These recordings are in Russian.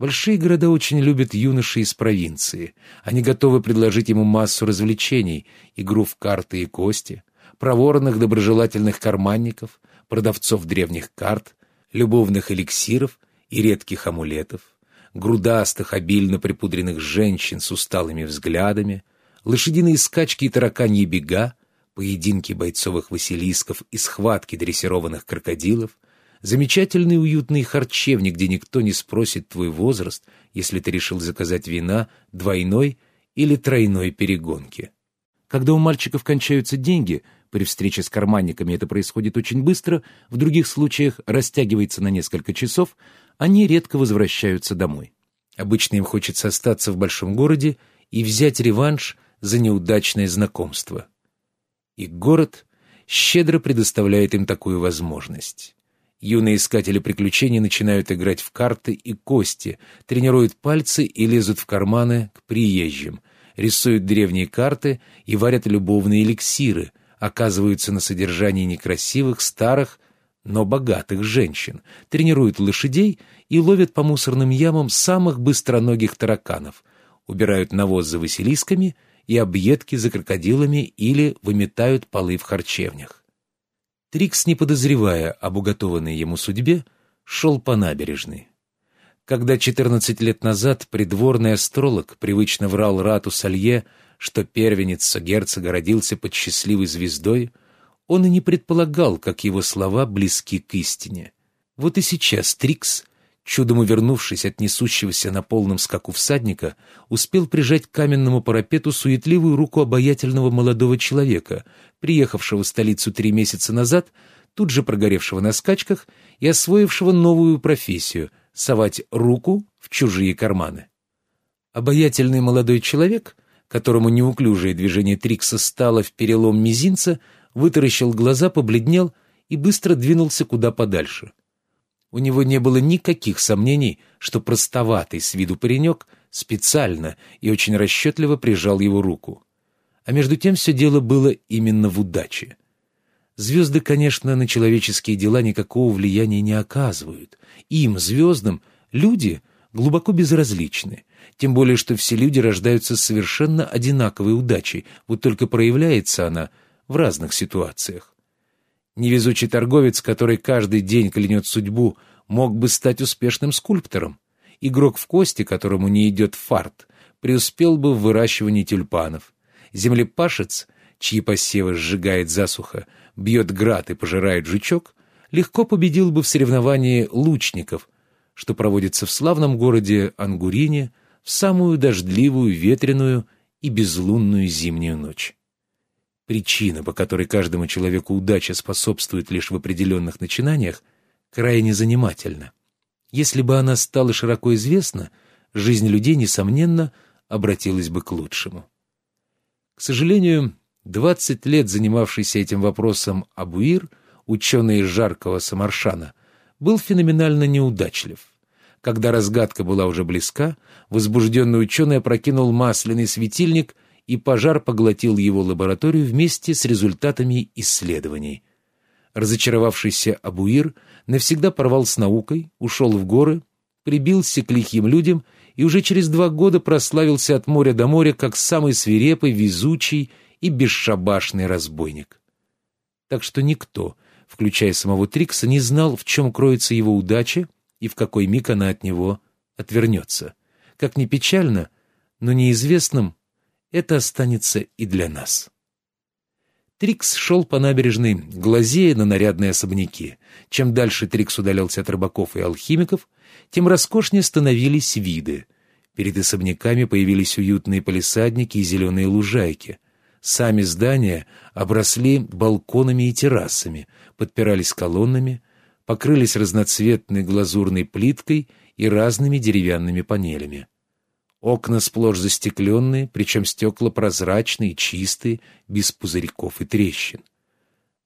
Большие города очень любят юношей из провинции. Они готовы предложить ему массу развлечений, игру в карты и кости, проворных доброжелательных карманников, продавцов древних карт, любовных эликсиров и редких амулетов, грудастых, обильно припудренных женщин с усталыми взглядами, лошадиные скачки и тараканьи бега, поединки бойцовых василисков и схватки дрессированных крокодилов — Замечательный уютный харчевни, где никто не спросит твой возраст, если ты решил заказать вина двойной или тройной перегонки. Когда у мальчиков кончаются деньги, при встрече с карманниками это происходит очень быстро, в других случаях растягивается на несколько часов, они редко возвращаются домой. Обычно им хочется остаться в большом городе и взять реванш за неудачное знакомство. И город щедро предоставляет им такую возможность. Юные искатели приключений начинают играть в карты и кости, тренируют пальцы и лезут в карманы к приезжим, рисуют древние карты и варят любовные эликсиры, оказываются на содержании некрасивых, старых, но богатых женщин, тренируют лошадей и ловят по мусорным ямам самых быстроногих тараканов, убирают навоз за василисками и объедки за крокодилами или выметают полы в харчевнях. Трикс, не подозревая об уготованной ему судьбе, шел по набережной. Когда 14 лет назад придворный астролог привычно врал Рату Салье, что первенец герцога родился под счастливой звездой, он и не предполагал, как его слова близки к истине. Вот и сейчас Трикс чудом увернувшись от несущегося на полном скаку всадника, успел прижать к каменному парапету суетливую руку обаятельного молодого человека, приехавшего в столицу три месяца назад, тут же прогоревшего на скачках и освоившего новую профессию — совать руку в чужие карманы. Обаятельный молодой человек, которому неуклюжее движение Трикса стало в перелом мизинца, вытаращил глаза, побледнел и быстро двинулся куда подальше — у него не было никаких сомнений, что простоватый с виду паренек специально и очень расчетливо прижал его руку. А между тем все дело было именно в удаче. Звезды, конечно, на человеческие дела никакого влияния не оказывают. Им, звездам, люди глубоко безразличны. Тем более, что все люди рождаются с совершенно одинаковой удачей, вот только проявляется она в разных ситуациях. Невезучий торговец, который каждый день клянет судьбу, мог бы стать успешным скульптором. Игрок в кости, которому не идет фарт, преуспел бы в выращивании тюльпанов. Землепашец, чьи посевы сжигает засуха, бьет град и пожирает жучок, легко победил бы в соревновании лучников, что проводится в славном городе Ангурине в самую дождливую, ветреную и безлунную зимнюю ночь. Причина, по которой каждому человеку удача способствует лишь в определенных начинаниях, крайне занимательна. Если бы она стала широко известна, жизнь людей, несомненно, обратилась бы к лучшему. К сожалению, 20 лет занимавшийся этим вопросом Абуир, ученый из жаркого Самаршана, был феноменально неудачлив. Когда разгадка была уже близка, возбужденный ученый опрокинул масляный светильник — и пожар поглотил его лабораторию вместе с результатами исследований. Разочаровавшийся Абуир навсегда порвал с наукой, ушел в горы, прибился к лихим людям и уже через два года прославился от моря до моря как самый свирепый, везучий и бесшабашный разбойник. Так что никто, включая самого Трикса, не знал, в чем кроется его удача и в какой миг она от него отвернется. Как ни печально, но неизвестным это останется и для нас. Трикс шел по набережной, глазея на нарядные особняки. Чем дальше Трикс удалялся от рыбаков и алхимиков, тем роскошнее становились виды. Перед особняками появились уютные полисадники и зеленые лужайки. Сами здания обросли балконами и террасами, подпирались колоннами, покрылись разноцветной глазурной плиткой и разными деревянными панелями. Окна сплошь застекленные, причем стекла прозрачные, чистые, без пузырьков и трещин.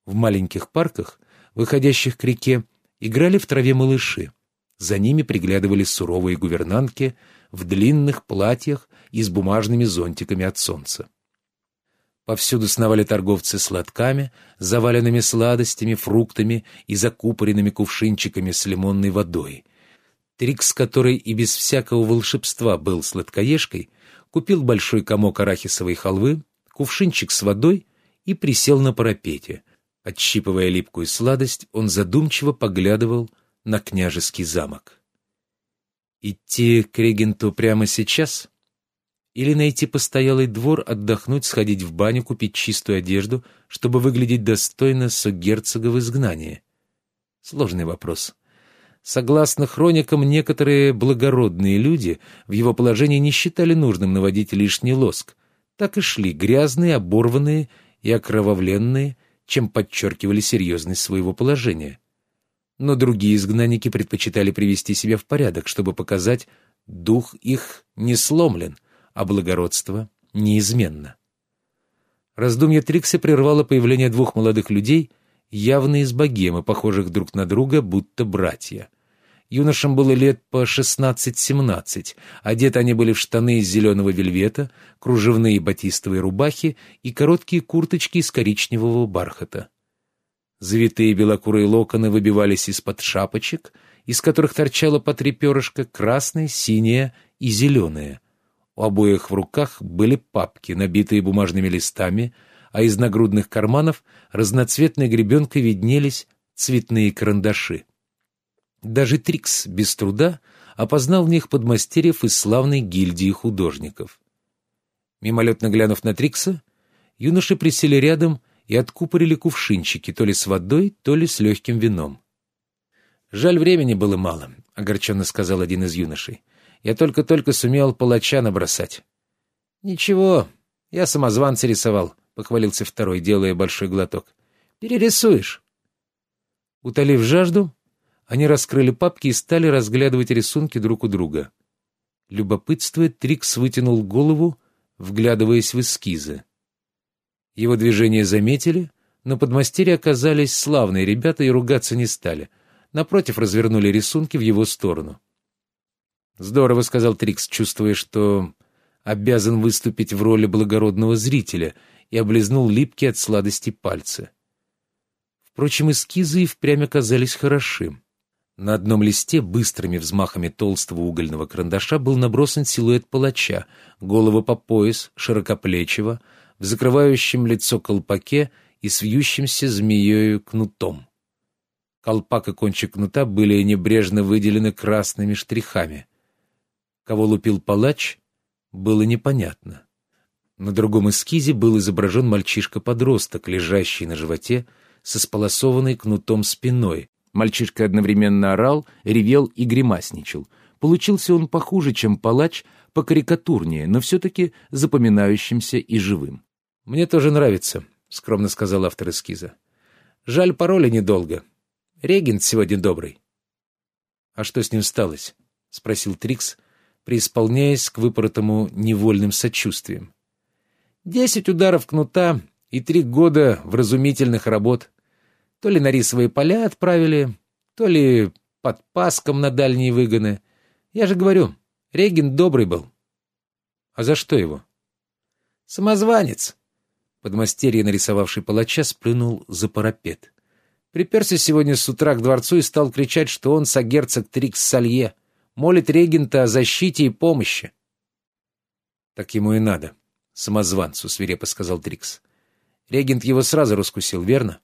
В маленьких парках, выходящих к реке, играли в траве малыши. За ними приглядывали суровые гувернантки в длинных платьях и с бумажными зонтиками от солнца. Повсюду сновали торговцы сладками, заваленными сладостями, фруктами и закупоренными кувшинчиками с лимонной водой — Трикс, который и без всякого волшебства был сладкоежкой, купил большой комок арахисовой халвы, кувшинчик с водой и присел на парапете. Отщипывая липкую сладость, он задумчиво поглядывал на княжеский замок. Идти к регенту прямо сейчас? Или найти постоялый двор, отдохнуть, сходить в баню, купить чистую одежду, чтобы выглядеть достойно согерцога в изгнании? Сложный вопрос. Согласно хроникам, некоторые благородные люди в его положении не считали нужным наводить лишний лоск. Так и шли грязные, оборванные и окровавленные, чем подчеркивали серьезность своего положения. Но другие изгнанники предпочитали привести себя в порядок, чтобы показать, дух их не сломлен, а благородство неизменно. Раздумье Трикса прервало появление двух молодых людей, явно из богемы, похожих друг на друга, будто братья. Юношам было лет по 16-17, одеты они были в штаны из зеленого вельвета, кружевные батистовые рубахи и короткие курточки из коричневого бархата. Завитые белокурые локоны выбивались из-под шапочек, из которых торчало по три перышка красное, синее и зеленое. У обоих в руках были папки, набитые бумажными листами, а из нагрудных карманов разноцветной гребенкой виднелись цветные карандаши. Даже Трикс без труда опознал в них подмастерьев из славной гильдии художников. Мимолетно глянув на Трикса, юноши присели рядом и откупорили кувшинчики то ли с водой, то ли с легким вином. «Жаль, времени было мало», — огорченно сказал один из юношей. Я только-только сумел палача набросать. — Ничего, я самозванца рисовал, — похвалился второй, делая большой глоток. — Перерисуешь. Утолив жажду, они раскрыли папки и стали разглядывать рисунки друг у друга. Любопытствуя, Трикс вытянул голову, вглядываясь в эскизы. Его движения заметили, но подмастерья оказались славные ребята и ругаться не стали. Напротив, развернули рисунки в его сторону. «Здорово», — сказал Трикс, чувствуя, что обязан выступить в роли благородного зрителя, и облизнул липкие от сладости пальцы. Впрочем, эскизы и впрямь оказались хороши. На одном листе быстрыми взмахами толстого угольного карандаша был набросан силуэт палача, голова по пояс, широкоплечего, в закрывающем лицо колпаке и с вьющимся змеёю кнутом. Колпак и кончик кнута были небрежно выделены красными штрихами. Кого лупил палач, было непонятно. На другом эскизе был изображен мальчишка-подросток, лежащий на животе, со сполосованной кнутом спиной. Мальчишка одновременно орал, ревел и гримасничал. Получился он похуже, чем палач, покарикатурнее, но все-таки запоминающимся и живым. «Мне тоже нравится», — скромно сказал автор эскиза. «Жаль, пароля недолго. Регент сегодня добрый». «А что с ним сталось?» — спросил Трикс, преисполняясь к выпоротому невольным сочувствием. Десять ударов кнута и три года вразумительных работ. То ли на рисовые поля отправили, то ли под паском на дальние выгоны. Я же говорю, Регин добрый был. А за что его? Самозванец. Подмастерье, нарисовавший палача, сплюнул за парапет. Приперся сегодня с утра к дворцу и стал кричать, что он сагерцог Трикс Салье молит регента о защите и помощи. — Так ему и надо, — самозванцу свирепо сказал Трикс. — Регент его сразу раскусил, верно? —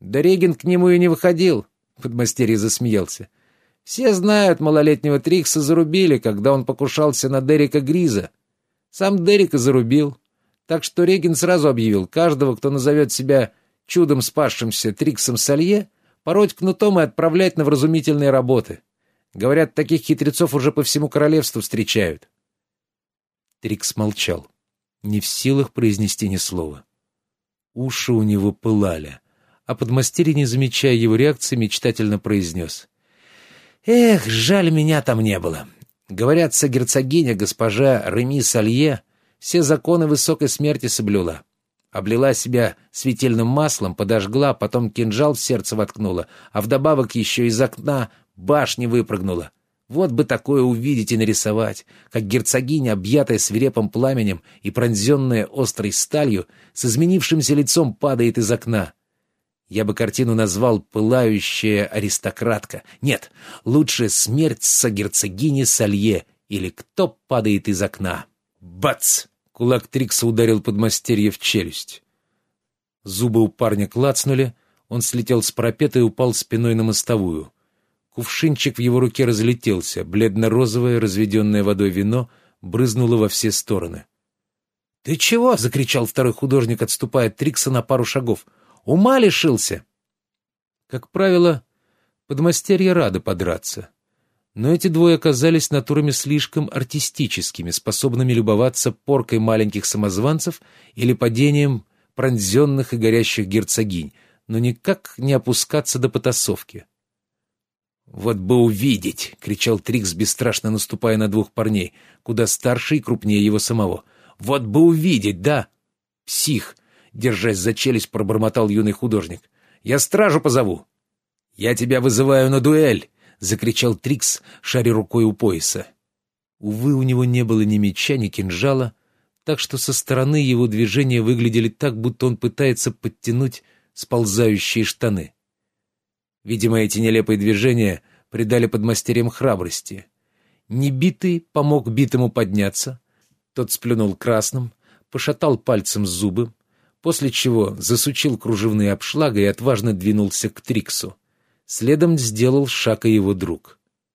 Да регент к нему и не выходил, — подмастерье засмеялся. — Все знают, малолетнего Трикса зарубили, когда он покушался на Дерека Гриза. Сам Дерека зарубил. Так что Регент сразу объявил, каждого, кто назовет себя чудом спасшимся Триксом Салье, пороть кнутом и отправлять на вразумительные работы. — Говорят, таких хитрецов уже по всему королевству встречают. Трикс молчал, не в силах произнести ни слова. Уши у него пылали, а подмастерье, не замечая его реакции, мечтательно произнес. «Эх, жаль, меня там не было. Говорят, сагерцогиня госпожа Реми Салье все законы высокой смерти соблюла. Облила себя светильным маслом, подожгла, потом кинжал в сердце воткнула, а вдобавок еще из окна башни выпрыгнула. Вот бы такое увидеть и нарисовать, как герцогиня, объятая свирепым пламенем и пронзенная острой сталью, с изменившимся лицом падает из окна. Я бы картину назвал «Пылающая аристократка». Нет, лучше «Смерть сагерцогини Салье» или «Кто падает из окна». Бац! Кулак Трикса ударил подмастерье в челюсть. Зубы у парня клацнули, он слетел с парапета и упал спиной на мостовую. Кувшинчик в его руке разлетелся, бледно-розовое, разведенное водой вино брызнуло во все стороны. «Ты чего?» — закричал второй художник, отступая от Трикса на пару шагов. Ума лишился!» Как правило, подмастерья рады подраться. Но эти двое оказались натурами слишком артистическими, способными любоваться поркой маленьких самозванцев или падением пронзенных и горящих герцогинь, но никак не опускаться до потасовки. «Вот бы увидеть!» — кричал Трикс, бесстрашно наступая на двух парней, куда старше и крупнее его самого. «Вот бы увидеть, да!» «Псих! Держась за челюсть, пробормотал юный художник. «Я стражу позову!» «Я тебя вызываю на дуэль!» — закричал Трикс, шаря рукой у пояса. Увы, у него не было ни меча, ни кинжала, так что со стороны его движения выглядели так, будто он пытается подтянуть сползающие штаны. Видимо, эти нелепые движения придали подмастерьям храбрости. Небитый помог битому подняться, тот сплюнул красным, пошатал пальцем зубы, после чего засучил кружевные обшлага и отважно двинулся к Триксу. Следом сделал шаг и его друг.